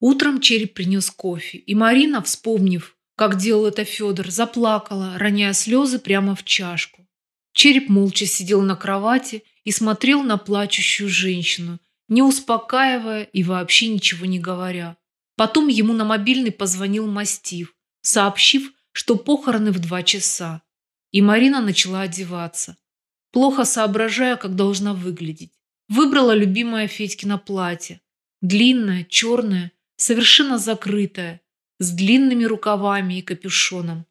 Утром череп принес кофе, и Марина, вспомнив, как делал это Федор, заплакала, роняя слезы прямо в чашку. Череп молча сидел на кровати и смотрел на плачущую женщину, не успокаивая и вообще ничего не говоря. Потом ему на мобильный позвонил Мастив, сообщив, что похороны в два часа. И Марина начала одеваться, плохо соображая, как должна выглядеть. Выбрала любимое Федькино платье. Длинное, черное, совершенно закрытое, с длинными рукавами и капюшоном.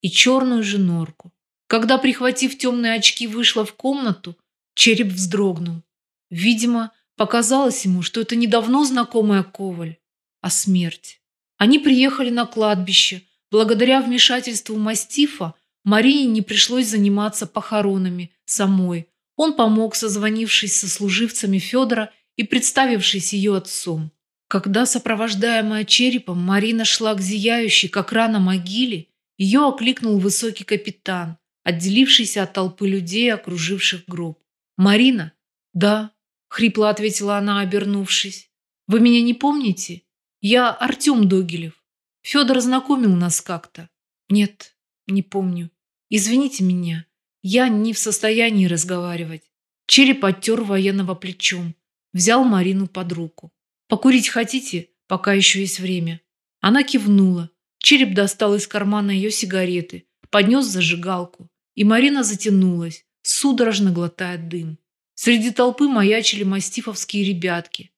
И черную же норку. Когда, прихватив темные очки, вышла в комнату, череп вздрогнул. Видимо, показалось ему, что это недавно знакомая Коваль, а смерть. Они приехали на кладбище. Благодаря вмешательству мастифа Марине не пришлось заниматься похоронами самой. Он помог, созвонившись со служивцами Федора и представившись ее отцом. Когда, сопровождаемая черепом, Марина шла к зияющей, как рана могиле, ее окликнул высокий капитан, отделившийся от толпы людей, окруживших гроб. «Марина?» «Да», — хрипло ответила она, обернувшись. «Вы меня не помните? Я Артем Догилев. Федор знакомил нас как-то». «Нет, не помню. Извините меня. Я не в состоянии разговаривать». Череп оттер военного плечом, взял Марину под руку. «Покурить хотите, пока еще есть время?» Она кивнула. Череп достал из кармана ее сигареты, поднес зажигалку, и Марина затянулась, судорожно глотая дым. Среди толпы маячили мастифовские ребятки.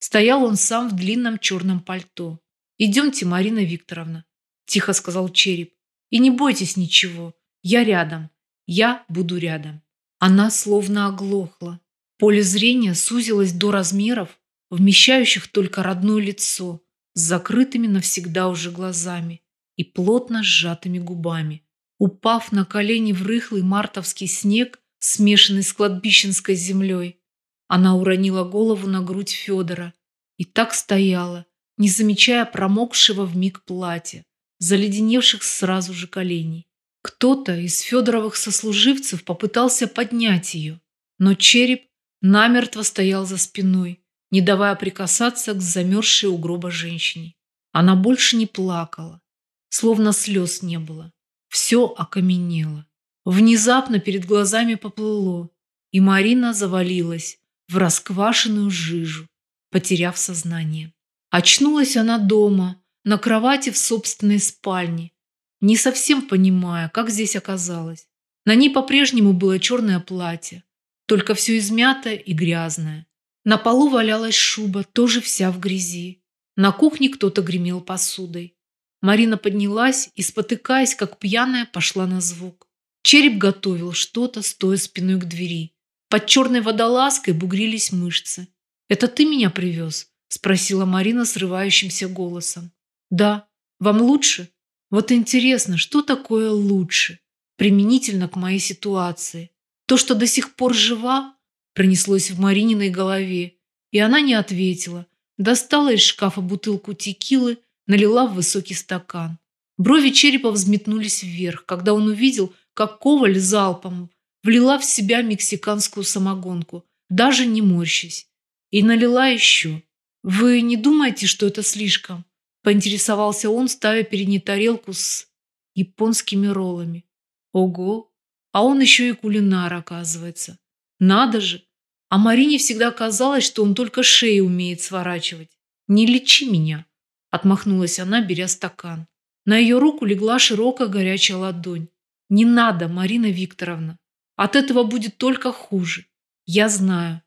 Стоял он сам в длинном черном пальто. «Идемте, Марина Викторовна», – тихо сказал Череп. «И не бойтесь ничего. Я рядом. Я буду рядом». Она словно оглохла. Поле зрения сузилось до размеров, вмещающих только родное лицо, с закрытыми навсегда уже глазами и плотно сжатыми губами. Упав на колени в рыхлый мартовский снег, смешанный с кладбищенской землей, она уронила голову на грудь Федора и так стояла, не замечая промокшего в миг платья, заледеневших сразу же коленей. Кто-то из Федоровых сослуживцев попытался поднять ее, но череп намертво стоял за спиной, не давая прикасаться к замерзшей у гроба женщине. Она больше не плакала, словно слез не было. Все окаменело. Внезапно перед глазами поплыло, и Марина завалилась в расквашенную жижу, потеряв сознание. Очнулась она дома, на кровати в собственной спальне, не совсем понимая, как здесь оказалась. На ней по-прежнему было черное платье, только все измятое и грязное. На полу валялась шуба, тоже вся в грязи. На кухне кто-то гремел посудой. Марина поднялась и, спотыкаясь, как пьяная, пошла на звук. Череп готовил что-то, стоя спиной к двери. Под черной водолазкой бугрились мышцы. «Это ты меня привез?» – спросила Марина срывающимся голосом. «Да. Вам лучше?» «Вот интересно, что такое лучше?» Применительно к моей ситуации. То, что до сих пор жива, Пронеслось в Марининой голове, и она не ответила. Достала из шкафа бутылку текилы, налила в высокий стакан. Брови черепа взметнулись вверх, когда он увидел, как Коваль залпом влила в себя мексиканскую самогонку, даже не морщась, и налила еще. «Вы не думаете, что это слишком?» – поинтересовался он, ставя перед ней тарелку с японскими роллами. «Ого! А он еще и кулинар, оказывается. Надо же! А Марине всегда казалось, что он только шею умеет сворачивать. «Не лечи меня», – отмахнулась она, беря стакан. На ее руку легла широкая горячая ладонь. «Не надо, Марина Викторовна. От этого будет только хуже. Я знаю.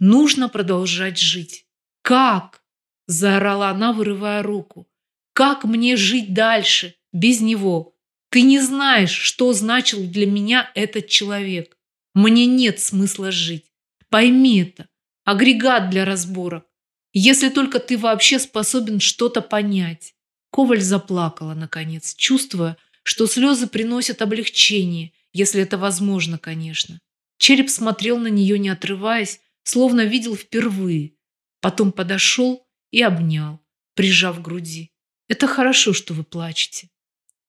Нужно продолжать жить». «Как?» – заорала она, вырывая руку. «Как мне жить дальше, без него? Ты не знаешь, что значил для меня этот человек. Мне нет смысла жить. Пойми это. Агрегат для разборок. Если только ты вообще способен что-то понять. Коваль заплакала, наконец, чувствуя, что слезы приносят облегчение, если это возможно, конечно. Череп смотрел на нее, не отрываясь, словно видел впервые. Потом подошел и обнял, прижав к груди. «Это хорошо, что вы плачете».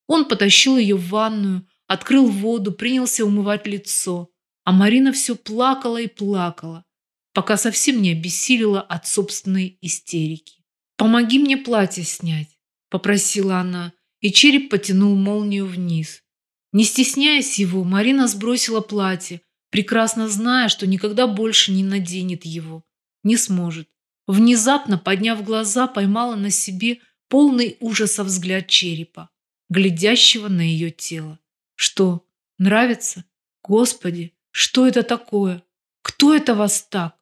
Он потащил ее в ванную, открыл воду, принялся умывать лицо. А Марина все плакала и плакала, пока совсем не обессилила от собственной истерики. «Помоги мне платье снять», – попросила она, и череп потянул молнию вниз. Не стесняясь его, Марина сбросила платье, прекрасно зная, что никогда больше не наденет его. Не сможет. Внезапно, подняв глаза, поймала на себе полный ужаса взгляд черепа, глядящего на ее тело. Что, нравится? Господи, что это такое? Кто это вас так?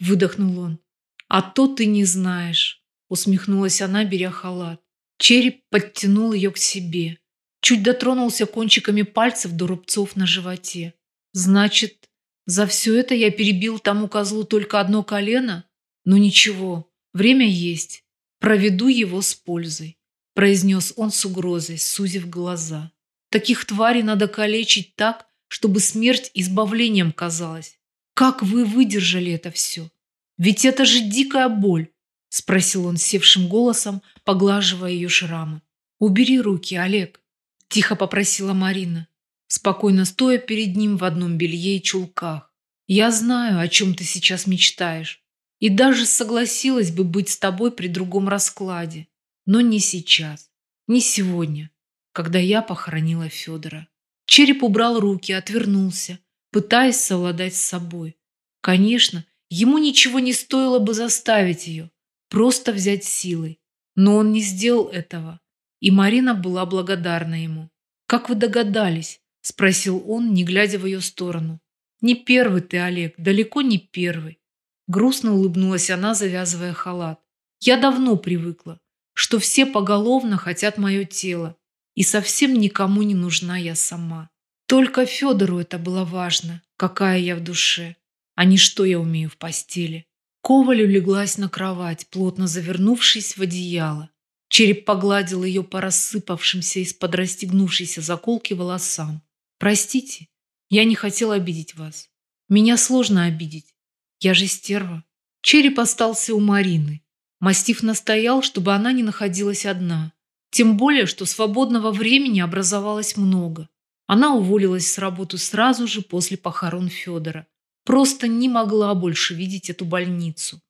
Выдохнул он. А то ты не знаешь, усмехнулась она, беря халат. Череп подтянул ее к себе. Чуть дотронулся кончиками пальцев до рубцов на животе. Значит, за все это я перебил тому козлу только одно колено? Ну ничего, время есть. Проведу его с пользой, произнес он с угрозой, сузив глаза. Таких тварей надо калечить так, чтобы смерть избавлением казалась. Как вы выдержали это все? Ведь это же дикая боль, спросил он севшим голосом, поглаживая ее шрамы. Убери руки, Олег, тихо попросила Марина спокойно стоя перед ним в одном белье и чулках. «Я знаю, о чем ты сейчас мечтаешь, и даже согласилась бы быть с тобой при другом раскладе, но не сейчас, не сегодня, когда я похоронила Федора». Череп убрал руки, отвернулся, пытаясь совладать с собой. Конечно, ему ничего не стоило бы заставить ее, просто взять силой. Но он не сделал этого, и Марина была благодарна ему. «Как вы догадались?» – спросил он, не глядя в ее сторону. «Не первый ты, Олег, далеко не первый». Грустно улыбнулась она, завязывая халат. «Я давно привыкла, что все поголовно хотят мое тело, и совсем никому не нужна я сама. Только Федору это было важно, какая я в душе, а не что я умею в постели». Коваль улеглась на кровать, плотно завернувшись в одеяло. Череп погладил ее по рассыпавшимся из-под расстегнувшейся заколки волосам. Простите, я не хотел обидеть вас. Меня сложно обидеть. Я же стерва. Череп остался у Марины. Мастиф настоял, чтобы она не находилась одна. Тем более, что свободного времени образовалось много. Она уволилась с работы сразу же после похорон Федора. Просто не могла больше видеть эту больницу,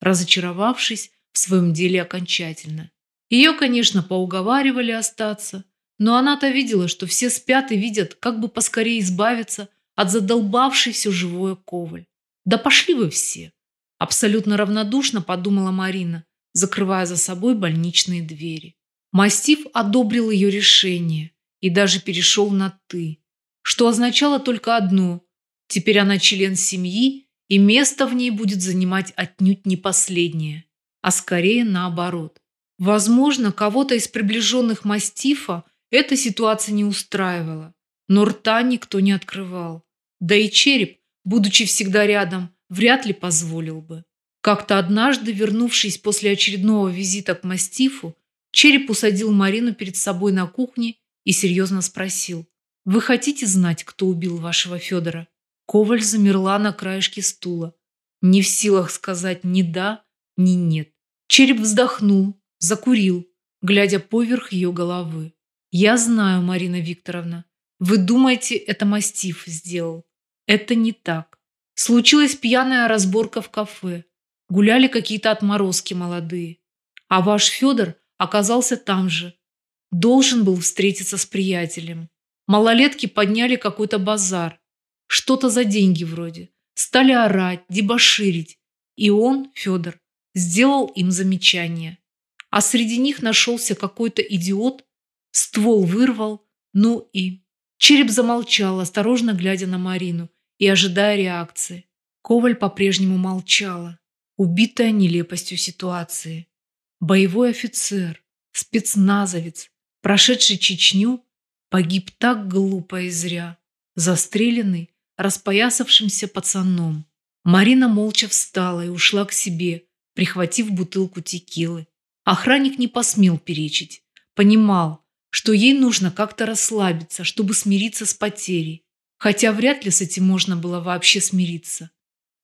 разочаровавшись в своем деле окончательно. Ее, конечно, поуговаривали остаться, но она-то видела, что все спят и видят, как бы поскорее избавиться от задолбавшей все живое коваль. Да пошли вы все! Абсолютно равнодушно подумала Марина, закрывая за собой больничные двери. Мастив одобрил ее решение и даже перешел на «ты», что означало только одно – теперь она член семьи, и место в ней будет занимать отнюдь не последнее, а скорее наоборот. Возможно, кого-то из приближенных мастифа эта ситуация не устраивала, но рта никто не открывал. Да и череп, будучи всегда рядом, вряд ли позволил бы. Как-то однажды, вернувшись после очередного визита к мастифу, череп усадил Марину перед собой на кухне и серьезно спросил. «Вы хотите знать, кто убил вашего Федора?» Коваль замерла на краешке стула, не в силах сказать ни да, ни нет. Череп вздохнул, закурил, глядя поверх ее головы. Я знаю, Марина Викторовна. Вы думаете, это мастиф сделал. Это не так. Случилась пьяная разборка в кафе. Гуляли какие-то отморозки молодые. А ваш Федор оказался там же. Должен был встретиться с приятелем. Малолетки подняли какой-то базар. Что-то за деньги вроде. Стали орать, дебоширить. И он, Федор, сделал им замечание. А среди них нашелся какой-то идиот, Ствол вырвал, ну и... Череп замолчал, осторожно глядя на Марину и ожидая реакции. Коваль по-прежнему молчала, убитая нелепостью ситуации. Боевой офицер, спецназовец, прошедший Чечню, погиб так глупо и зря, застреленный распоясавшимся пацаном. Марина молча встала и ушла к себе, прихватив бутылку текилы. Охранник не посмел перечить. Понимал, что ей нужно как-то расслабиться, чтобы смириться с потерей. Хотя вряд ли с этим можно было вообще смириться.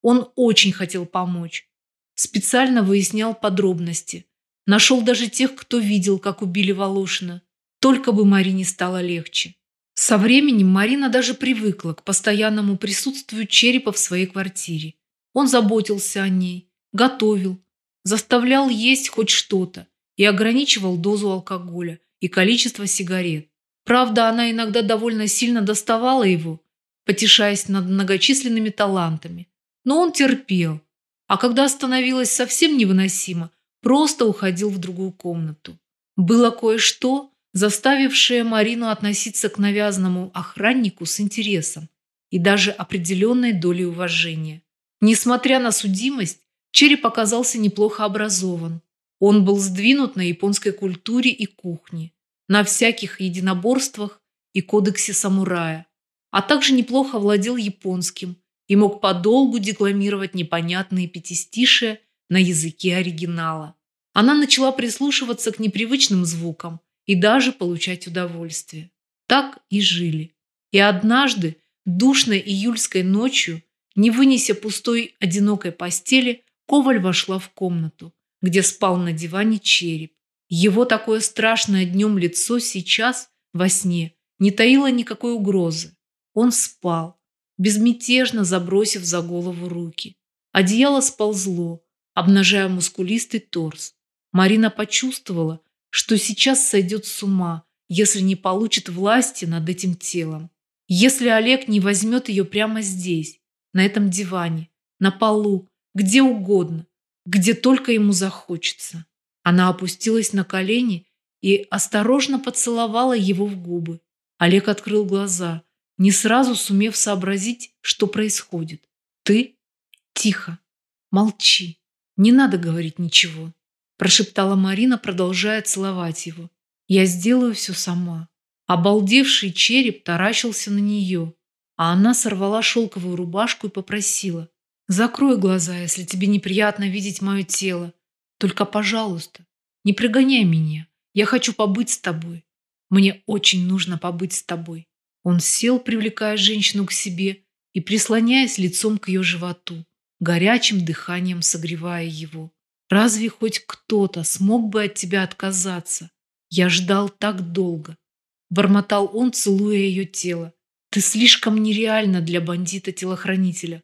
Он очень хотел помочь. Специально выяснял подробности. Нашел даже тех, кто видел, как убили Волошина. Только бы Марине стало легче. Со временем Марина даже привыкла к постоянному присутствию черепа в своей квартире. Он заботился о ней, готовил, заставлял есть хоть что-то и ограничивал дозу алкоголя и количество сигарет. Правда, она иногда довольно сильно доставала его, потешаясь над многочисленными талантами. Но он терпел, а когда становилось совсем невыносимо, просто уходил в другую комнату. Было кое-что, заставившее Марину относиться к навязанному охраннику с интересом и даже определенной долей уважения. Несмотря на судимость, Череп оказался неплохо образован. Он был сдвинут на японской культуре и кухне, на всяких единоборствах и кодексе самурая, а также неплохо владел японским и мог подолгу декламировать непонятные пятистишие на языке оригинала. Она начала прислушиваться к непривычным звукам и даже получать удовольствие. Так и жили. И однажды, душной июльской ночью, не вынеся пустой одинокой постели, Коваль вошла в комнату, где спал на диване череп. Его такое страшное днем лицо сейчас, во сне, не таило никакой угрозы. Он спал, безмятежно забросив за голову руки. Одеяло сползло, обнажая мускулистый торс. Марина почувствовала, что сейчас сойдет с ума, если не получит власти над этим телом. Если Олег не возьмет ее прямо здесь, на этом диване, на полу, где угодно, где только ему захочется. Она опустилась на колени и осторожно поцеловала его в губы. Олег открыл глаза, не сразу сумев сообразить, что происходит. «Ты? Тихо. Молчи. Не надо говорить ничего», прошептала Марина, продолжая целовать его. «Я сделаю все сама». Обалдевший череп таращился на нее, а она сорвала шелковую рубашку и попросила. «Закрой глаза, если тебе неприятно видеть мое тело. Только, пожалуйста, не прогоняй меня. Я хочу побыть с тобой. Мне очень нужно побыть с тобой». Он сел, привлекая женщину к себе и прислоняясь лицом к ее животу, горячим дыханием согревая его. «Разве хоть кто-то смог бы от тебя отказаться? Я ждал так долго». Бормотал он, целуя ее тело. «Ты слишком нереальна для бандита-телохранителя.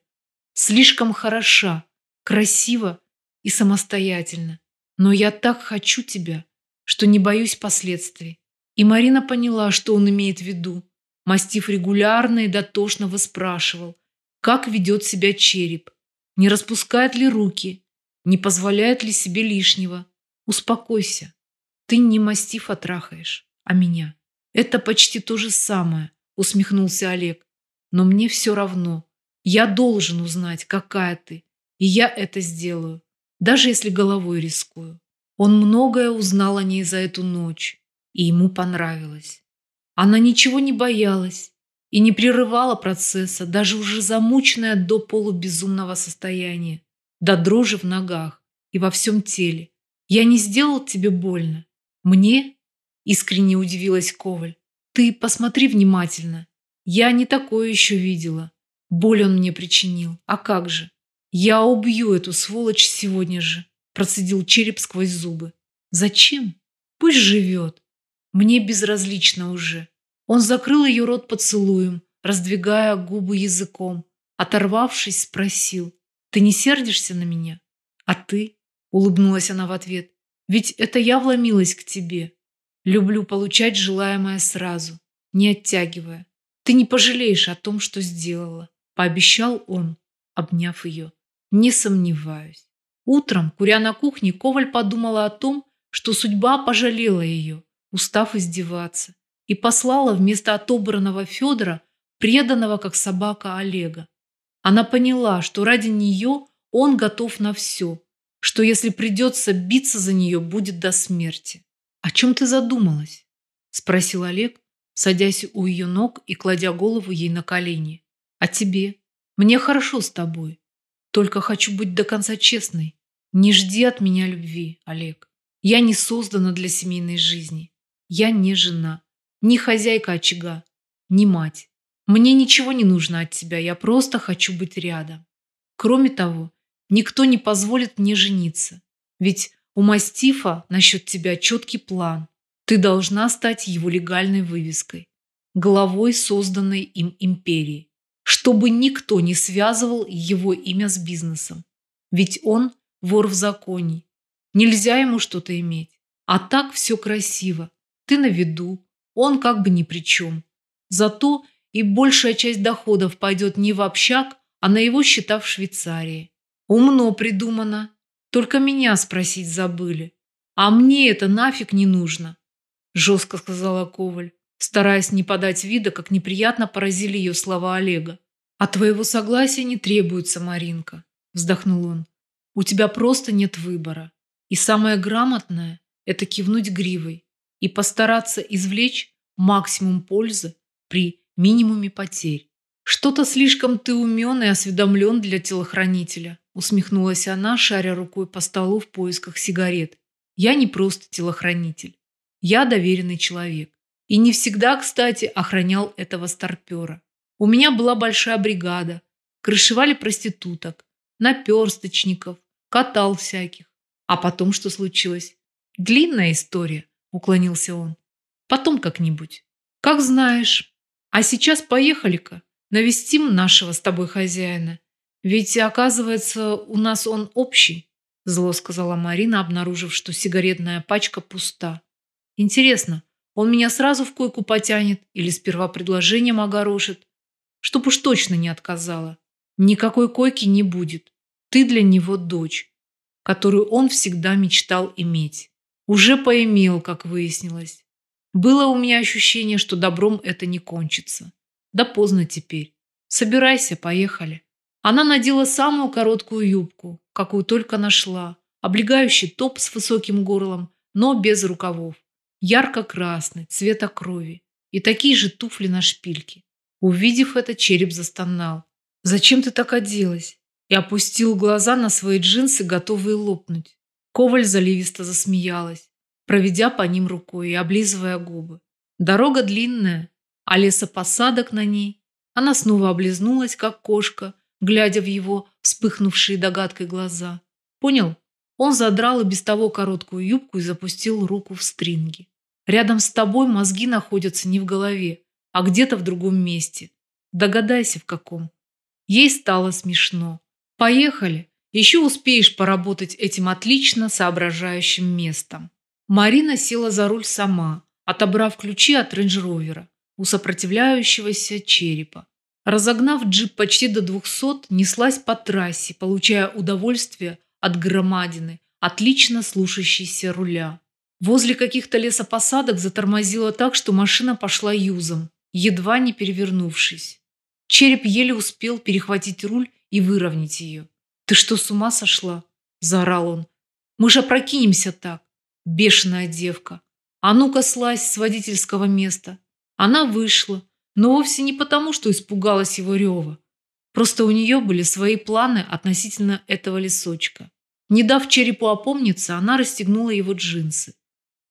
Слишком хороша, красива и самостоятельна. Но я так хочу тебя, что не боюсь последствий». И Марина поняла, что он имеет в виду. Мастиф регулярно и дотошно выспрашивал, как ведет себя череп, не распускает ли руки, не позволяет ли себе лишнего. Успокойся. Ты не мастиф отрахаешь, а меня. Это почти то же самое, усмехнулся Олег. Но мне все равно. Я должен узнать, какая ты. И я это сделаю, даже если головой рискую. Он многое узнал о ней за эту ночь, и ему понравилось. Она ничего не боялась и не прерывала процесса, даже уже замученная до полубезумного состояния, до дрожи в ногах и во всем теле. «Я не сделал тебе больно. Мне?» – искренне удивилась Коваль. «Ты посмотри внимательно. Я не такое еще видела. Боль он мне причинил. А как же? Я убью эту сволочь сегодня же», – процедил череп сквозь зубы. «Зачем? Пусть живет. Мне безразлично уже. Он закрыл ее рот поцелуем, раздвигая губы языком. Оторвавшись, спросил, «Ты не сердишься на меня?» «А ты?» – улыбнулась она в ответ. «Ведь это я вломилась к тебе. Люблю получать желаемое сразу, не оттягивая. Ты не пожалеешь о том, что сделала», – пообещал он, обняв ее. «Не сомневаюсь». Утром, куря на кухне, Коваль подумала о том, что судьба пожалела ее устав издеваться, и послала вместо отобранного Федора преданного как собака Олега. Она поняла, что ради нее он готов на все, что если придется биться за нее, будет до смерти. «О чем ты задумалась?» – спросил Олег, садясь у ее ног и кладя голову ей на колени. «О тебе. Мне хорошо с тобой. Только хочу быть до конца честной. Не жди от меня любви, Олег. Я не создана для семейной жизни. Я не жена, не хозяйка очага, не мать. Мне ничего не нужно от тебя, я просто хочу быть рядом. Кроме того, никто не позволит мне жениться. Ведь у мастифа насчет тебя четкий план. Ты должна стать его легальной вывеской, главой созданной им империи, чтобы никто не связывал его имя с бизнесом. Ведь он вор в законе Нельзя ему что-то иметь. А так все красиво. Ты на виду, он как бы ни при чем. Зато и большая часть доходов пойдет не в общак, а на его счета в Швейцарии. Умно придумано. Только меня спросить забыли. А мне это нафиг не нужно, жестко сказала Коваль, стараясь не подать вида, как неприятно поразили ее слова Олега. А твоего согласия не требуется, Маринка, вздохнул он. У тебя просто нет выбора. И самое грамотное – это кивнуть гривой и постараться извлечь максимум пользы при минимуме потерь. Что-то слишком ты умен и осведомлен для телохранителя, усмехнулась она, шаря рукой по столу в поисках сигарет. Я не просто телохранитель. Я доверенный человек. И не всегда, кстати, охранял этого старпера. У меня была большая бригада. Крышевали проституток, наперсточников, катал всяких. А потом что случилось? Длинная история, уклонился он. Потом как-нибудь. Как знаешь. А сейчас поехали-ка. Навестим нашего с тобой хозяина. Ведь, оказывается, у нас он общий. Зло сказала Марина, обнаружив, что сигаретная пачка пуста. Интересно, он меня сразу в койку потянет или сперва предложением огорошит? Чтоб уж точно не отказала. Никакой койки не будет. Ты для него дочь, которую он всегда мечтал иметь. Уже поимел, как выяснилось. Было у меня ощущение, что добром это не кончится. Да поздно теперь. Собирайся, поехали. Она надела самую короткую юбку, какую только нашла, облегающий топ с высоким горлом, но без рукавов, ярко-красный, цвета крови, и такие же туфли на шпильке. Увидев это, череп застонал. «Зачем ты так оделась?» И опустил глаза на свои джинсы, готовые лопнуть. Коваль заливисто засмеялась, проведя по ним рукой и облизывая губы. Дорога длинная, а лесопосадок на ней. Она снова облизнулась, как кошка, глядя в его вспыхнувшие догадкой глаза. Понял? Он задрал и без того короткую юбку и запустил руку в стринги. Рядом с тобой мозги находятся не в голове, а где-то в другом месте. Догадайся, в каком. Ей стало смешно. Поехали. Еще успеешь поработать этим отлично соображающим местом. Марина села за руль сама, отобрав ключи от рейндж-ровера у сопротивляющегося черепа. Разогнав джип почти до двухсот, неслась по трассе, получая удовольствие от громадины, отлично слушающейся руля. Возле каких-то лесопосадок затормозила так, что машина пошла юзом, едва не перевернувшись. Череп еле успел перехватить руль и выровнять ее. «Ты что, с ума сошла?» – заорал он. «Мы же опрокинемся так, бешеная девка. А ну-ка слазь с водительского места». Она вышла, но вовсе не потому, что испугалась его рева. Просто у нее были свои планы относительно этого лесочка. Не дав черепу опомниться, она расстегнула его джинсы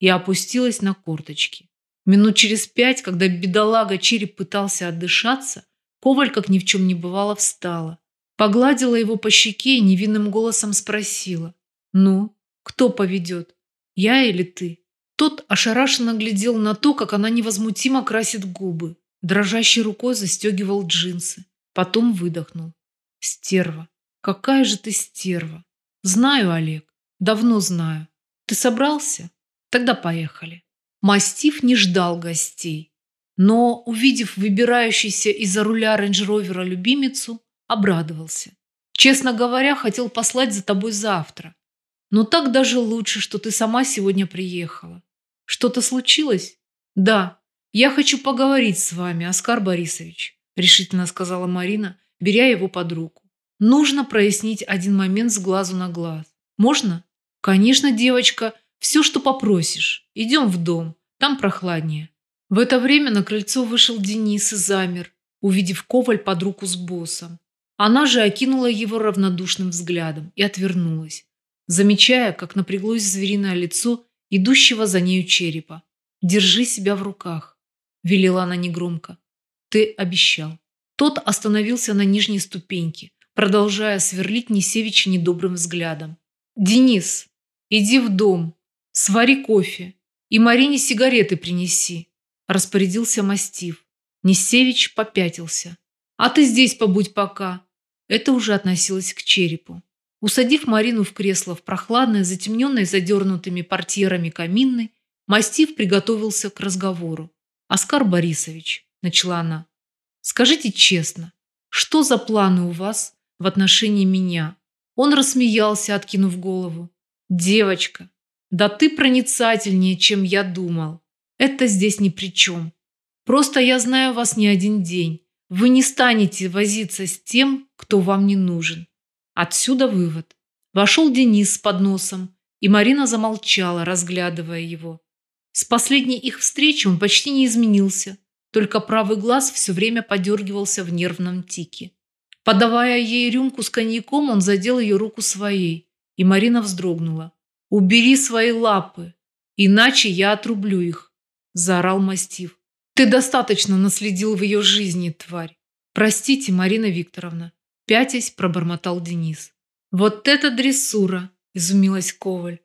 и опустилась на корточки. Минут через пять, когда бедолага череп пытался отдышаться, Коваль, как ни в чем не бывало, встала. Погладила его по щеке и невинным голосом спросила. «Ну, кто поведет? Я или ты?» Тот ошарашенно глядел на то, как она невозмутимо красит губы. Дрожащей рукой застегивал джинсы. Потом выдохнул. «Стерва! Какая же ты стерва! Знаю, Олег. Давно знаю. Ты собрался? Тогда поехали». Мастиф не ждал гостей. Но, увидев выбирающийся из-за руля рейндж-ровера любимицу, Обрадовался. Честно говоря, хотел послать за тобой завтра. Но так даже лучше, что ты сама сегодня приехала. Что-то случилось? Да. Я хочу поговорить с вами, Оскар Борисович, решительно сказала Марина, беря его под руку. Нужно прояснить один момент с глазу на глаз. Можно? Конечно, девочка, все, что попросишь. Идем в дом, там прохладнее. В это время на крыльцо вышел Денис и замер, увидев Коваль под руку с боссом. Она же окинула его равнодушным взглядом и отвернулась, замечая, как напряглось звериное лицо идущего за нею черепа. «Держи себя в руках», – велела она негромко. «Ты обещал». Тот остановился на нижней ступеньке, продолжая сверлить Несевича недобрым взглядом. «Денис, иди в дом, свари кофе и Марине сигареты принеси», – распорядился мастив. Несевич попятился. «А ты здесь побудь пока. Это уже относилось к черепу. Усадив Марину в кресло в прохладной, затемненной задернутыми портьерами каминной, Мастив приготовился к разговору. «Оскар Борисович», – начала она, – «скажите честно, что за планы у вас в отношении меня?» Он рассмеялся, откинув голову. «Девочка, да ты проницательнее, чем я думал. Это здесь ни при чем. Просто я знаю вас не один день. Вы не станете возиться с тем, кто вам не нужен. Отсюда вывод. Вошел Денис с подносом, и Марина замолчала, разглядывая его. С последней их встречи он почти не изменился, только правый глаз все время подергивался в нервном тике. Подавая ей рюмку с коньяком, он задел ее руку своей, и Марина вздрогнула. «Убери свои лапы, иначе я отрублю их», – заорал мастив. «Ты достаточно наследил в ее жизни, тварь. Простите, Марина Викторовна», – пятясь пробормотал Денис. «Вот это дрессура!» – изумилась Коваль.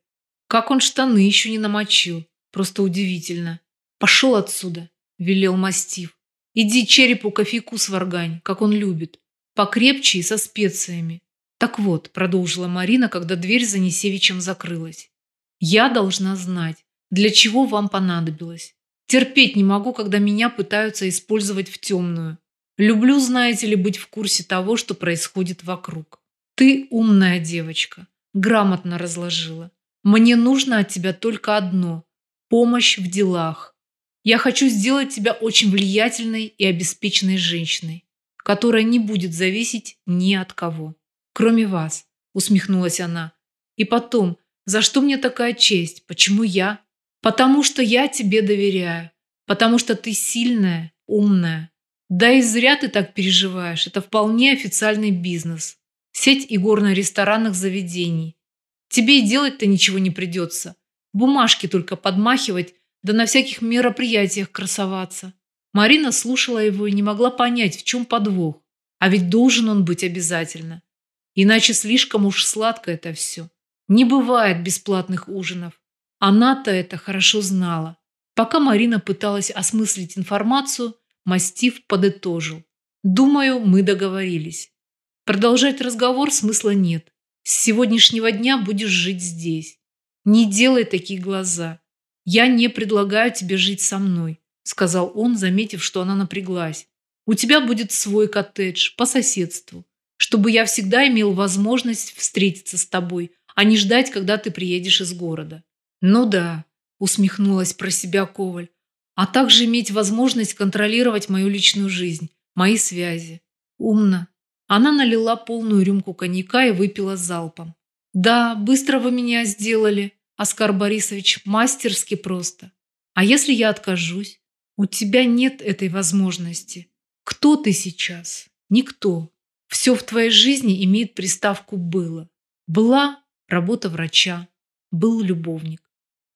«Как он штаны еще не намочил. Просто удивительно. Пошел отсюда!» – велел мастив. «Иди черепу кофейку сваргань, как он любит. Покрепче и со специями. Так вот, продолжила Марина, когда дверь за Несевичем закрылась. Я должна знать, для чего вам понадобилось. Терпеть не могу, когда меня пытаются использовать в темную. Люблю, знаете ли, быть в курсе того, что происходит вокруг. Ты умная девочка, грамотно разложила. Мне нужно от тебя только одно – помощь в делах. Я хочу сделать тебя очень влиятельной и обеспеченной женщиной, которая не будет зависеть ни от кого. Кроме вас, усмехнулась она. И потом, за что мне такая честь? Почему я? Потому что я тебе доверяю. Потому что ты сильная, умная. Да и зря ты так переживаешь. Это вполне официальный бизнес. Сеть игорно-ресторанных заведений. Тебе и делать-то ничего не придется. Бумажки только подмахивать, да на всяких мероприятиях красоваться. Марина слушала его и не могла понять, в чем подвох. А ведь должен он быть обязательно. Иначе слишком уж сладко это все. Не бывает бесплатных ужинов. Она-то это хорошо знала. Пока Марина пыталась осмыслить информацию, Мастив подытожил. «Думаю, мы договорились. Продолжать разговор смысла нет. С сегодняшнего дня будешь жить здесь. Не делай такие глаза. Я не предлагаю тебе жить со мной», сказал он, заметив, что она напряглась. «У тебя будет свой коттедж по соседству чтобы я всегда имел возможность встретиться с тобой, а не ждать, когда ты приедешь из города. Ну да, усмехнулась про себя Коваль, а также иметь возможность контролировать мою личную жизнь, мои связи. Умно. Она налила полную рюмку коньяка и выпила залпом. Да, быстро вы меня сделали, Оскар Борисович, мастерски просто. А если я откажусь? У тебя нет этой возможности. Кто ты сейчас? Никто. Все в твоей жизни имеет приставку «было». Была работа врача, был любовник.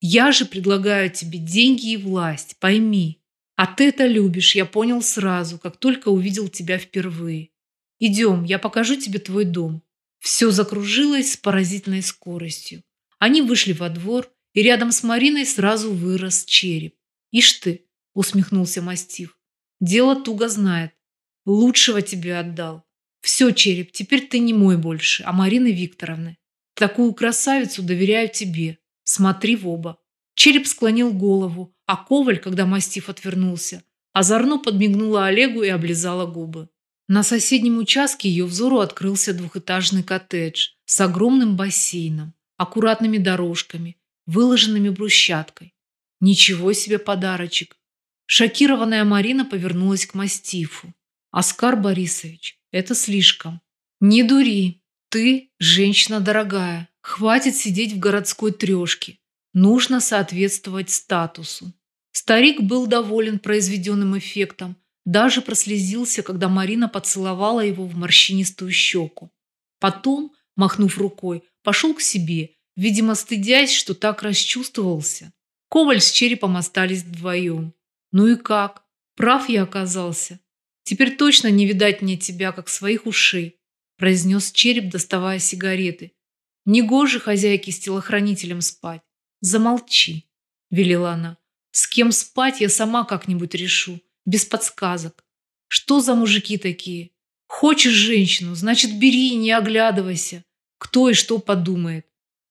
Я же предлагаю тебе деньги и власть, пойми. А ты это любишь, я понял сразу, как только увидел тебя впервые. Идем, я покажу тебе твой дом. Все закружилось с поразительной скоростью. Они вышли во двор, и рядом с Мариной сразу вырос череп. «Ишь ты!» – усмехнулся мастив. «Дело туго знает. Лучшего тебе отдал. Все, Череп, теперь ты не мой больше, а Марины Викторовны. Такую красавицу доверяю тебе. Смотри в оба. Череп склонил голову, а Коваль, когда мастиф отвернулся, озорно подмигнула Олегу и облизала губы. На соседнем участке ее взору открылся двухэтажный коттедж с огромным бассейном, аккуратными дорожками, выложенными брусчаткой. Ничего себе подарочек. Шокированная Марина повернулась к мастифу. «Оскар Борисович, это слишком. Не дури. Ты женщина дорогая. Хватит сидеть в городской трешке. Нужно соответствовать статусу. Старик был доволен произведенным эффектом, даже прослезился, когда Марина поцеловала его в морщинистую щеку. Потом, махнув рукой, пошел к себе, видимо, стыдясь, что так расчувствовался. Коваль с черепом остались вдвоем. Ну и как? Прав я оказался. Теперь точно не видать мне тебя, как своих ушей, произнес череп, доставая сигареты. Негоже хозяйке с телохранителем спать. Замолчи, велела она. С кем спать я сама как-нибудь решу, без подсказок. Что за мужики такие? Хочешь женщину, значит, бери и не оглядывайся. кто и что подумает.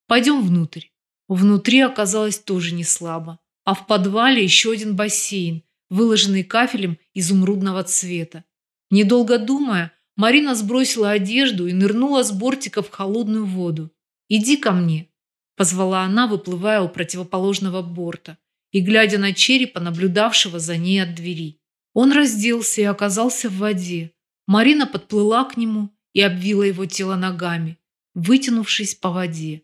Пойдем внутрь. Внутри оказалось тоже не слабо. А в подвале еще один бассейн, выложенный кафелем изумрудного цвета. Недолго думая, Марина сбросила одежду и нырнула с бортика в холодную воду. «Иди ко мне», – позвала она, выплывая у противоположного борта и глядя на черепа, наблюдавшего за ней от двери. Он разделся и оказался в воде. Марина подплыла к нему и обвила его тело ногами, вытянувшись по воде.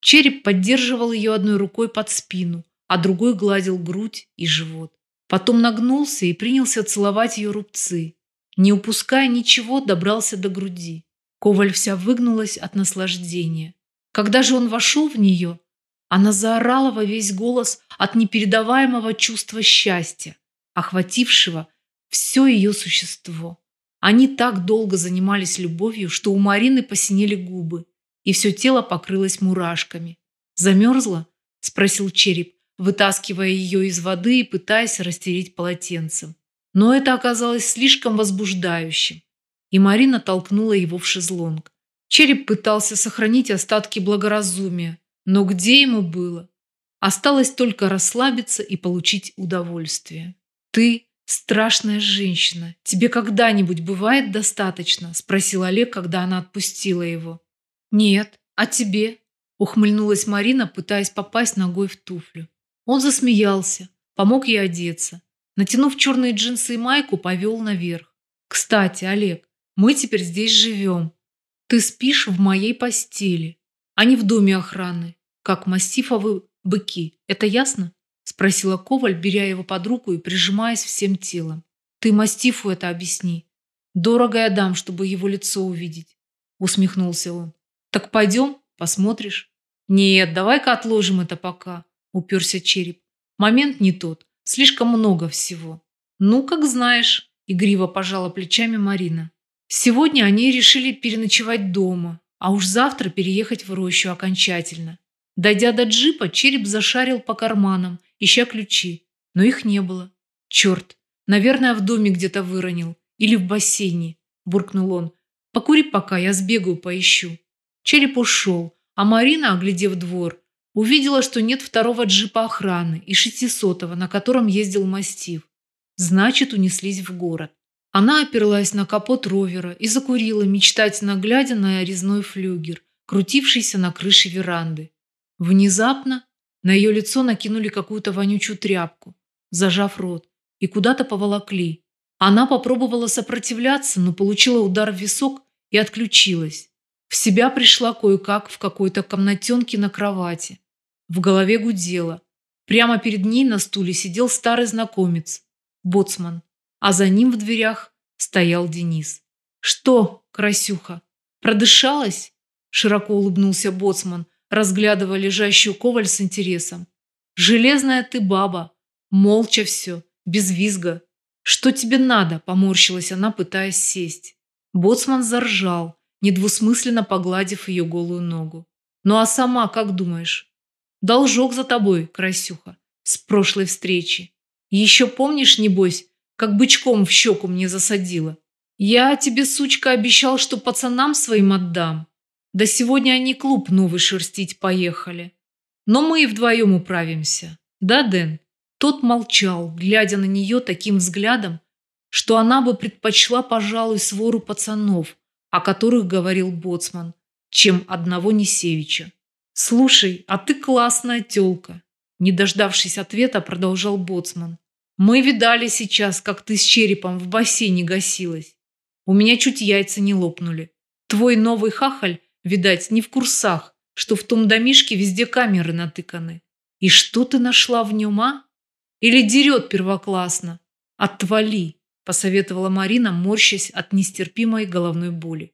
Череп поддерживал ее одной рукой под спину, а другой гладил грудь и живот. Потом нагнулся и принялся целовать ее рубцы. Не упуская ничего, добрался до груди. Коваль вся выгнулась от наслаждения. Когда же он вошел в нее, она заорала во весь голос от непередаваемого чувства счастья, охватившего все ее существо. Они так долго занимались любовью, что у Марины посинели губы, и все тело покрылось мурашками. «Замерзла?» – спросил череп, вытаскивая ее из воды и пытаясь растереть полотенцем. Но это оказалось слишком возбуждающим, и Марина толкнула его в шезлонг. Череп пытался сохранить остатки благоразумия, но где ему было? Осталось только расслабиться и получить удовольствие. «Ты страшная женщина. Тебе когда-нибудь бывает достаточно?» – спросил Олег, когда она отпустила его. «Нет. А тебе?» – ухмыльнулась Марина, пытаясь попасть ногой в туфлю. Он засмеялся, помог ей одеться. Натянув черные джинсы и майку, повел наверх. «Кстати, Олег, мы теперь здесь живем. Ты спишь в моей постели, а не в доме охраны как мастифовы быки. Это ясно?» – спросила Коваль, беря его под руку и прижимаясь всем телом. «Ты мастифу это объясни. Дорого я дам, чтобы его лицо увидеть», – усмехнулся он. «Так пойдем, посмотришь?» «Нет, давай-ка отложим это пока», – уперся череп. «Момент не тот. Слишком много всего». «Ну, как знаешь», – игриво пожала плечами Марина. Сегодня они решили переночевать дома, а уж завтра переехать в рощу окончательно. Дойдя до джипа, череп зашарил по карманам, ища ключи, но их не было. «Черт, наверное, в доме где-то выронил. Или в бассейне», – буркнул он. «Покури пока, я сбегаю, поищу». Череп ушел, а Марина, оглядев двор, увидела, что нет второго джипа охраны и шестисотого, на котором ездил мастив. Значит, унеслись в город. Она оперлась на капот ровера и закурила, мечтательно глядя на резной флюгер, крутившийся на крыше веранды. Внезапно на ее лицо накинули какую-то вонючую тряпку, зажав рот, и куда-то поволокли. Она попробовала сопротивляться, но получила удар в висок и отключилась. В себя пришла кое-как в какой-то комнатенке на кровати. В голове гудело. Прямо перед ней на стуле сидел старый знакомец, боцман, а за ним в дверях стоял Денис. «Что, Красюха, продышалась?» Широко улыбнулся боцман, разглядывая лежащую коваль с интересом. «Железная ты баба! Молча все, без визга. Что тебе надо?» – поморщилась она, пытаясь сесть. Боцман заржал, недвусмысленно погладив ее голую ногу. «Ну а сама, как думаешь?» «Должок за тобой, Красюха, с прошлой встречи. Еще помнишь, небось, как бычком в щеку мне засадила? Я тебе, сучка, обещал, что пацанам своим отдам. Да сегодня они клуб новый шерстить поехали. Но мы и вдвоем управимся. Да, Дэн?» Тот молчал, глядя на нее таким взглядом, что она бы предпочла, пожалуй, свору пацанов, о которых говорил Боцман, чем одного Несевича. «Слушай, а ты классная тёлка!» Не дождавшись ответа, продолжал Боцман. «Мы видали сейчас, как ты с черепом в бассейне гасилась. У меня чуть яйца не лопнули. Твой новый хахаль Видать, не в курсах, что в том домишке везде камеры натыканы. И что ты нашла в нем, а? Или дерет первоклассно? Отвали, посоветовала Марина, морщась от нестерпимой головной боли.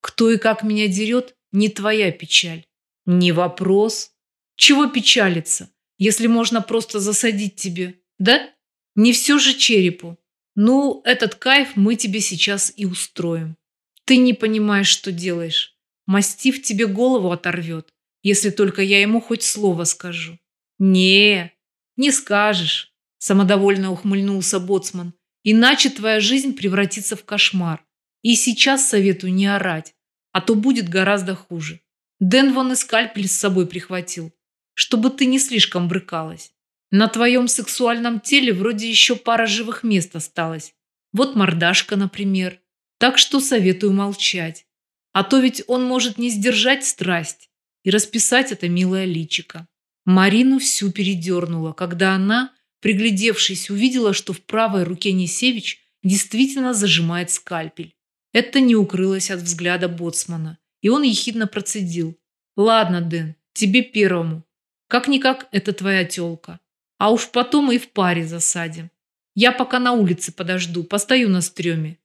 Кто и как меня дерет, не твоя печаль. Не вопрос. Чего печалиться, если можно просто засадить тебе, да? Не все же черепу. Ну, этот кайф мы тебе сейчас и устроим. Ты не понимаешь, что делаешь. Мастив тебе голову оторвет, если только я ему хоть слово скажу. Не, не скажешь, самодовольно ухмыльнулся боцман. Иначе твоя жизнь превратится в кошмар. И сейчас советую не орать, а то будет гораздо хуже. Дэн вон и скальпель с собой прихватил, чтобы ты не слишком брыкалась. На твоем сексуальном теле вроде еще пара живых мест осталось. Вот мордашка, например. Так что советую молчать. А то ведь он может не сдержать страсть и расписать это милое личико. Марину всю передернуло, когда она, приглядевшись, увидела, что в правой руке Несевич действительно зажимает скальпель. Это не укрылось от взгляда боцмана, и он ехидно процедил. «Ладно, Дэн, тебе первому. Как-никак это твоя тёлка. А уж потом и в паре засадим. Я пока на улице подожду, постою на стреме.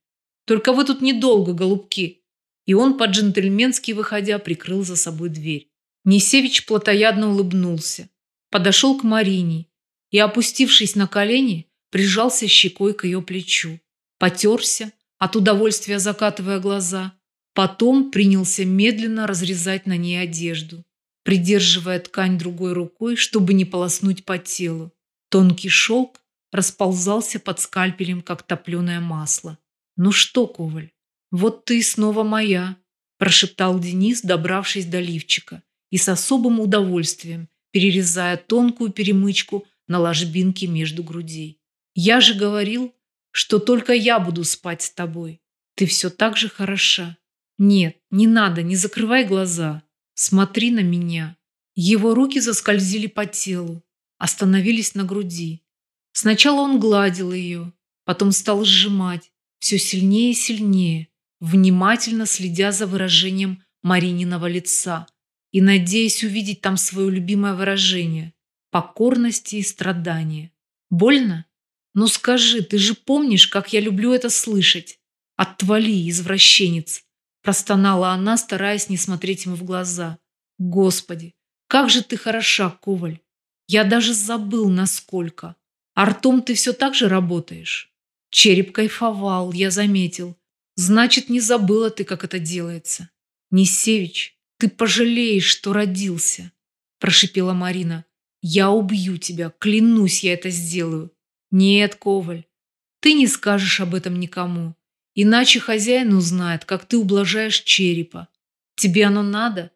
Только вы тут недолго, голубки». И он по-джентльменски, выходя, прикрыл за собой дверь. Несевич плотоядно улыбнулся, подошел к Марине и, опустившись на колени, прижался щекой к ее плечу. Потерся, от удовольствия закатывая глаза. Потом принялся медленно разрезать на ней одежду, придерживая ткань другой рукой, чтобы не полоснуть по телу. Тонкий шелк расползался под скальпелем, как топленое масло. «Ну что, Коваль, вот ты снова моя», прошептал Денис, добравшись до лифчика и с особым удовольствием, перерезая тонкую перемычку на ложбинке между грудей. «Я же говорил, что только я буду спать с тобой. Ты все так же хороша. Нет, не надо, не закрывай глаза. Смотри на меня». Его руки заскользили по телу, остановились на груди. Сначала он гладил ее, потом стал сжимать, все сильнее и сильнее, внимательно следя за выражением Марининого лица, и надеясь увидеть там свое любимое выражение – покорности и страдания. Больно? Ну скажи, ты же помнишь, как я люблю это слышать? Отвали, извращенец! Простонала она, стараясь не смотреть ему в глаза. Господи, как же ты хороша, Коваль! Я даже забыл, насколько. Артом ты все так же работаешь? Череп кайфовал, я заметил. Значит, не забыла ты, как это делается. Несевич, «Ты пожалеешь, что родился», – прошипела Марина. «Я убью тебя, клянусь, я это сделаю». «Нет, Коваль, ты не скажешь об этом никому, иначе хозяин узнает, как ты ублажаешь черепа. Тебе оно надо?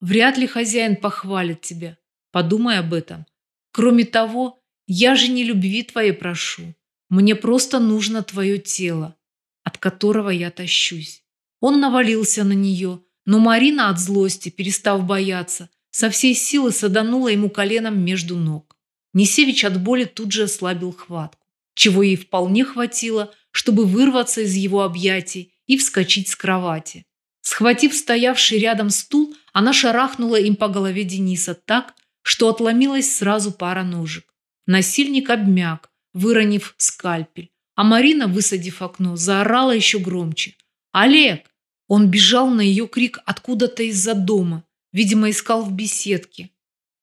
Вряд ли хозяин похвалит тебя. Подумай об этом. Кроме того, я же не любви твоей прошу. Мне просто нужно твое тело, от которого я тащусь». Он навалился на нее, но Марина от злости, перестав бояться, со всей силы саданула ему коленом между ног. Несевич от боли тут же ослабил хватку, чего ей вполне хватило, чтобы вырваться из его объятий и вскочить с кровати. Схватив стоявший рядом стул, она шарахнула им по голове Дениса так, что отломилась сразу пара ножек. Насильник обмяк, выронив скальпель, а Марина, высадив окно, заорала еще громче. «Олег, он бежал на ее крик откуда-то из-за дома, видимо, искал в беседке.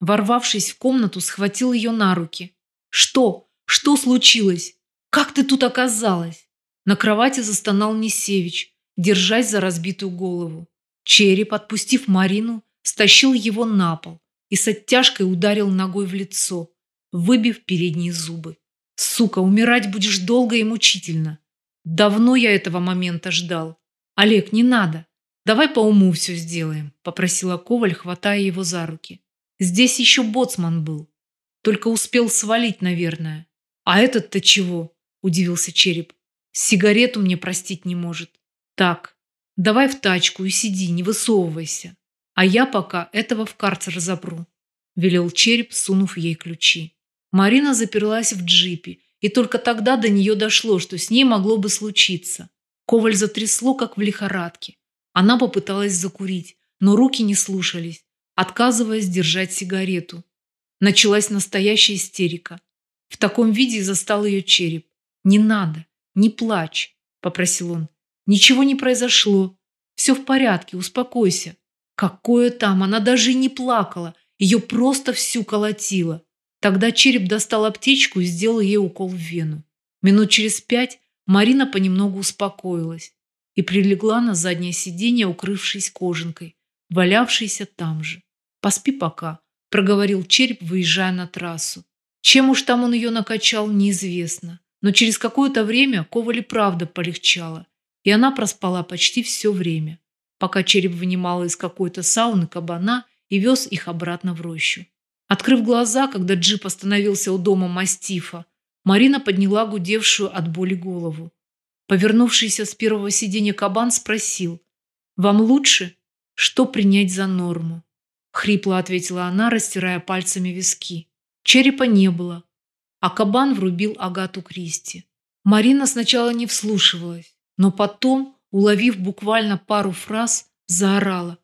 Ворвавшись в комнату, схватил ее на руки. «Что? Что случилось? Как ты тут оказалась?» На кровати застонал Несевич, держась за разбитую голову. Череп, отпустив Марину, стащил его на пол и с оттяжкой ударил ногой в лицо, выбив передние зубы. «Сука, умирать будешь долго и мучительно. Давно я этого момента ждал. «Олег, не надо. Давай по уму все сделаем», – попросила Коваль, хватая его за руки. «Здесь еще боцман был. Только успел свалить, наверное». «А этот-то чего?» – удивился Череп. «Сигарету мне простить не может». «Так, давай в тачку и сиди, не высовывайся. А я пока этого в карцер запру», – велел Череп, сунув ей ключи. Марина заперлась в джипе, и только тогда до нее дошло, что с ней могло бы случиться. Коваль затрясло, как в лихорадке. Она попыталась закурить, но руки не слушались, отказываясь держать сигарету. Началась настоящая истерика. В таком виде застал ее череп. «Не надо, не плачь», – попросил он. «Ничего не произошло. Все в порядке, успокойся». Какое там, она даже не плакала, ее просто всю колотило. Тогда череп достал аптечку и сделал ей укол в вену. Минут через пять Марина понемногу успокоилась и прилегла на заднее сиденье, укрывшись кожанкой, валявшейся там же. «Поспи пока», – проговорил череп, выезжая на трассу. Чем уж там он ее накачал, неизвестно. Но через какое-то время Коваль правда полегчало, и она проспала почти все время. пока череп вынимал из какой-то сауны кабана и вез их обратно в рощу. Открыв глаза, когда джип остановился у дома мастифа, Марина подняла гудевшую от боли голову. Повернувшийся с первого сиденья кабан спросил, «Вам лучше? Что принять за норму?» Хрипло ответила она, растирая пальцами виски. Черепа не было, а кабан врубил Агату Кристи. Марина сначала не вслушивалась, но потом, уловив буквально пару фраз, заорала.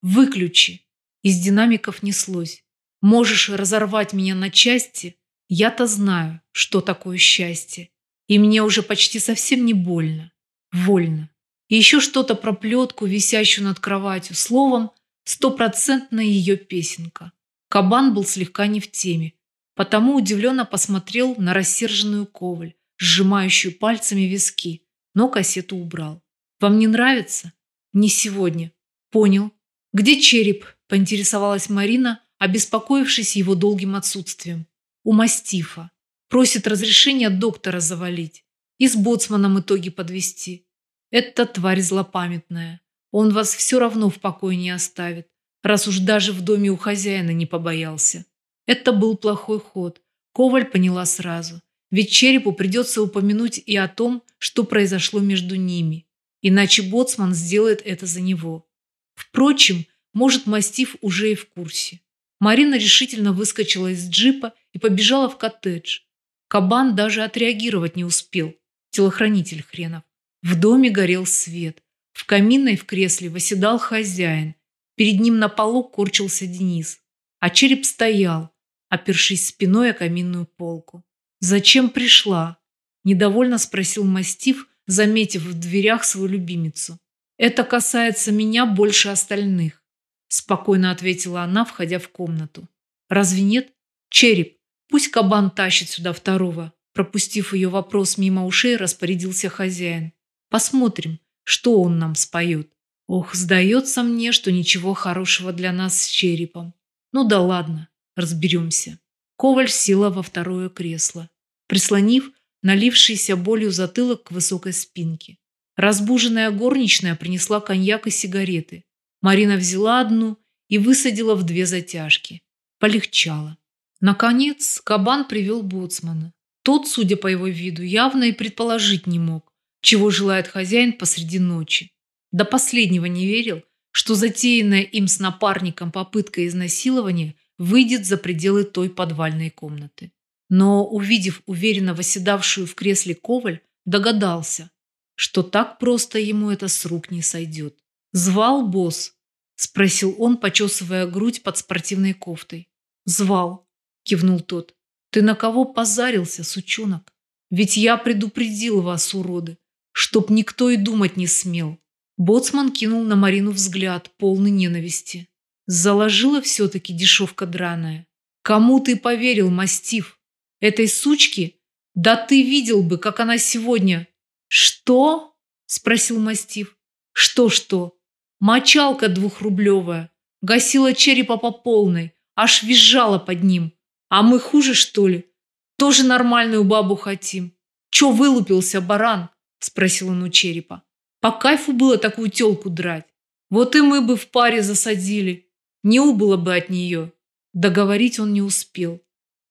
«Выключи!» Из динамиков неслось. «Можешь разорвать меня на части, я-то знаю, что такое счастье. И мне уже почти совсем не больно. Вольно. И еще что-то про плетку, висящую над кроватью. Словом, стопроцентная ее песенка. Кабан был слегка не в теме, потому удивленно посмотрел на рассерженную коваль, сжимающую пальцами виски, но кассету убрал. «Вам не нравится?» «Не сегодня». «Понял». «Где череп?» – поинтересовалась Марина, обеспокоившись его долгим отсутствием у мастифа. Просит разрешения доктора завалить и с боцманом итоги подвести. Это тварь злопамятная. Он вас все равно в покое не оставит, раз уж даже в доме у хозяина не побоялся. Это был плохой ход. Коваль поняла сразу. Ведь черепу придется упомянуть и о том, что произошло между ними. Иначе боцман сделает это за него. Впрочем, может, мастиф уже и в курсе. Марина решительно выскочила из джипа и побежала в коттедж. Кабан даже отреагировать не успел. Телохранитель хренов. В доме горел свет. В каминной в кресле восседал хозяин. Перед ним на полу корчился Денис. А череп стоял, опершись спиной о каминную полку. «Зачем пришла?» – недовольно спросил мастиф, заметив в дверях свою любимицу. «Это касается меня больше остальных», – спокойно ответила она, входя в комнату. «Разве нет? Череп, Пусть кабан тащит сюда второго. Пропустив ее вопрос мимо ушей, распорядился хозяин. Посмотрим, что он нам споет. Ох, сдается мне, что ничего хорошего для нас с черепом. Ну да ладно, разберемся. Коваль села во второе кресло, прислонив налившийся болью затылок к высокой спинке. Разбуженная горничная принесла коньяк и сигареты. Марина взяла одну и высадила в две затяжки. Полегчало. Наконец, кабан привел боцмана. Тот, судя по его виду, явно и предположить не мог, чего желает хозяин посреди ночи. До последнего не верил, что затеянная им с напарником попытка изнасилования выйдет за пределы той подвальной комнаты. Но, увидев уверенно восседавшую в кресле Коваль, догадался, что так просто ему это с рук не сойдет. «Звал босс?» – спросил он, почесывая грудь под спортивной кофтой. «Звал», кивнул тот. Ты на кого позарился, сучонок? Ведь я предупредил вас, уроды, чтоб никто и думать не смел. Боцман кинул на Марину взгляд, полный ненависти. Заложила все-таки дешевка драная. Кому ты поверил, мастив? Этой сучке? Да ты видел бы, как она сегодня... Что? Спросил мастив. Что-что? Мочалка двухрублевая. Гасила черепа по полной, аж визжала под ним. А мы хуже, что ли? Тоже нормальную бабу хотим. Че вылупился, баран? Спросил он у черепа. По кайфу было такую телку драть. Вот и мы бы в паре засадили. Не убыло бы от нее. Договорить он не успел.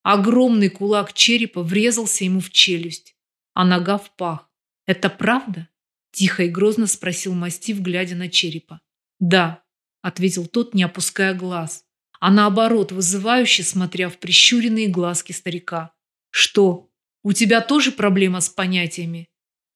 Огромный кулак черепа врезался ему в челюсть, а нога в пах. «Это правда?» – тихо и грозно спросил мастив, глядя на черепа. «Да», – ответил тот, не опуская глаз а наоборот вызывающе смотря в прищуренные глазки старика. «Что, у тебя тоже проблема с понятиями?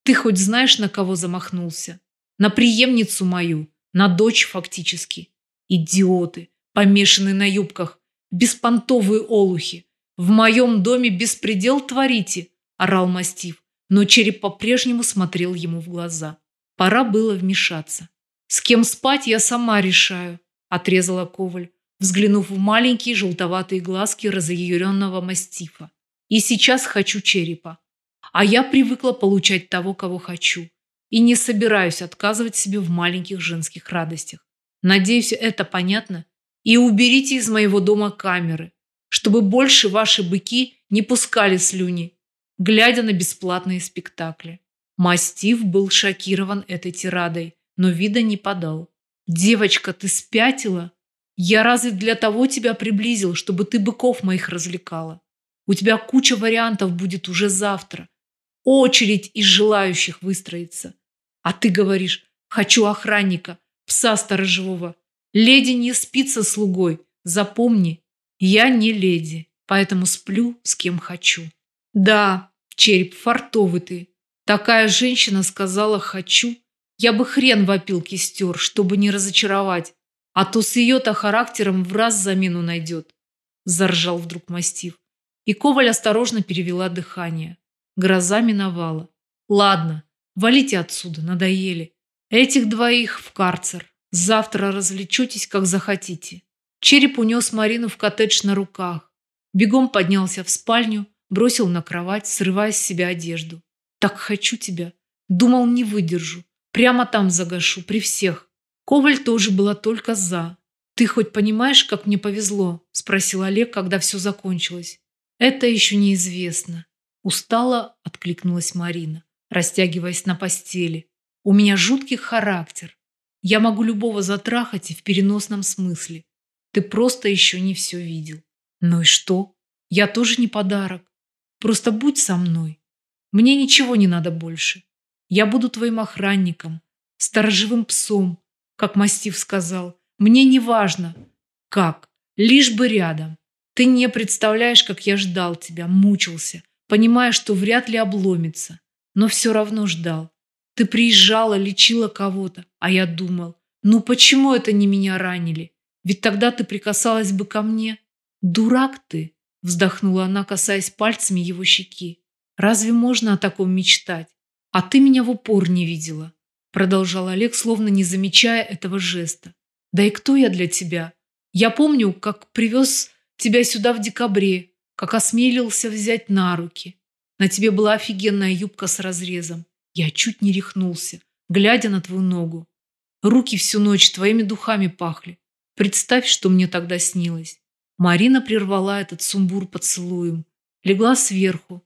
Ты хоть знаешь, на кого замахнулся? На преемницу мою, на дочь фактически. Идиоты, помешанные на юбках, беспонтовые олухи. В моем доме беспредел творите!» – орал мастив, но череп по-прежнему смотрел ему в глаза. Пора было вмешаться. «С кем спать, я сама решаю», – отрезала Коваль взглянув в маленькие желтоватые глазки разъяренного мастифа. И сейчас хочу черепа. А я привыкла получать того, кого хочу. И не собираюсь отказывать себе в маленьких женских радостях. Надеюсь, это понятно. И уберите из моего дома камеры, чтобы больше ваши быки не пускали слюни, глядя на бесплатные спектакли. Мастиф был шокирован этой тирадой, но вида не подал. Девочка, ты спятила? Я разве для того тебя приблизил, чтобы ты быков моих развлекала? У тебя куча вариантов будет уже завтра. Очередь из желающих выстроится. А ты говоришь, хочу охранника, пса сторожевого. Леди не спит со слугой. Запомни, я не леди, поэтому сплю с кем хочу. Да, череп, фартовый ты. Такая женщина сказала «хочу». Я бы хрен в опилке стер, чтобы не разочаровать. А то с ее-то характером в раз замену найдет. Заржал вдруг мастив. И Коваль осторожно перевела дыхание. Гроза миновала. Ладно, валите отсюда, надоели. Этих двоих в карцер. Завтра развлечетесь, как захотите. Череп унес Марину в коттедж на руках. Бегом поднялся в спальню, бросил на кровать, срывая с себя одежду. Так хочу тебя. Думал, не выдержу. Прямо там загашу, при всех. Коваль тоже была только за. «Ты хоть понимаешь, как мне повезло?» – спросил Олег, когда все закончилось. «Это еще неизвестно». Устало откликнулась Марина, растягиваясь на постели. «У меня жуткий характер. Я могу любого затрахать и в переносном смысле. Ты просто еще не все видел. Ну и что? Я тоже не подарок. Просто будь со мной. Мне ничего не надо больше. Я буду твоим охранником, сторожевым псом, как Мастив сказал. Мне не важно, как, лишь бы рядом. Ты не представляешь, как я ждал тебя, мучился, понимая, что вряд ли обломится, но все равно ждал. Ты приезжала, лечила кого-то, а я думал, ну почему это не меня ранили? Ведь тогда ты прикасалась бы ко мне. Дурак ты, вздохнула она, касаясь пальцами его щеки. Разве можно о таком мечтать? А ты меня в упор не видела, продолжал Олег, словно не замечая этого жеста. Да и кто я для тебя? Я помню, как привез тебя сюда в декабре, как осмелился взять на руки. На тебе была офигенная юбка с разрезом. Я чуть не рехнулся, глядя на твою ногу. Руки всю ночь твоими духами пахли. Представь, что мне тогда снилось. Марина прервала этот сумбур поцелуем, легла сверху,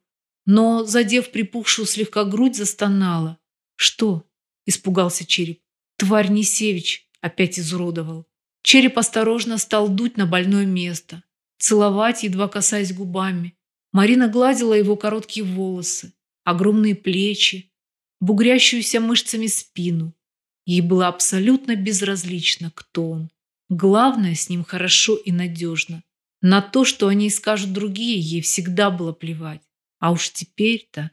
но, задев припухшую слегка грудь, застонала. «Что?» – испугался череп. «Тварь Несевич!» – опять изуродовал. Череп осторожно стал дуть на больное место, целовать, едва касаясь губами. Марина гладила его короткие волосы, огромные плечи, бугрящуюся мышцами спину. Ей было абсолютно безразлично, кто он. Главное, с ним хорошо и надежно. На то, что они скажут другие, ей всегда было плевать. А уж теперь-то...